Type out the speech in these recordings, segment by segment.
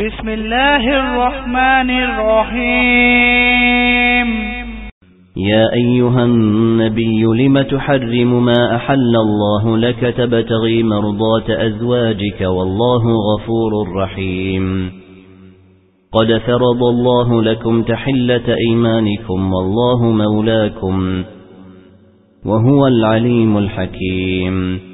بسم الله الرحمن الرحيم يا أيها النبي لم تحرم ما أحل الله لك؟ تبتغي مرضات أزواجك والله غفور رحيم. قد فرض الله لكم تحلة إيمانكم والله مولاكم وهو العليم الحكيم.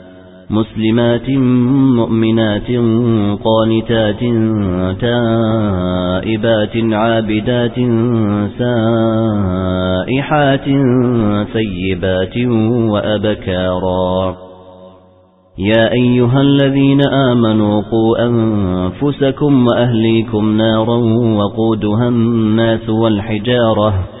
مسلمات مؤمنات قانتات تائبات عابدات سائحات سيبات وأبكارا. يا أيها الذين آمنوا قوا أنفسكم وأهليكم نارا وقودها الناس والحجارة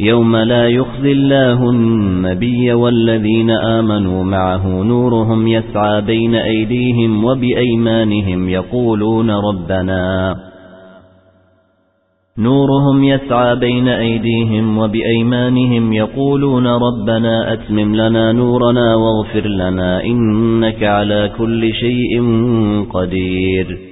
يوم لا يخزي الله النبي والذين آمنوا معه نورهم يسعى بين أيديهم وبأيمانهم يقولون ربنا نورهم يسعى بين أيديهم وبأيمانهم يقولون ربنا أتمم لنا نورنا واغفر لنا إنك على كل شيء قدير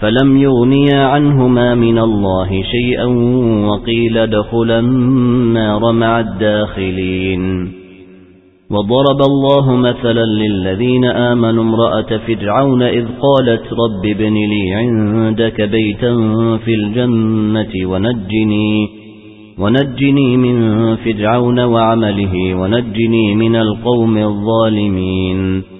فلم يغنيا عنهما من الله شيئا وقيل دخلا النار مع الداخلين. وضرب الله مثلا للذين آمنوا امرأة فرعون إذ قالت رب ابن لي عندك بيتا في الجنة ونجني ونجني من فرعون وعمله ونجني من القوم الظالمين.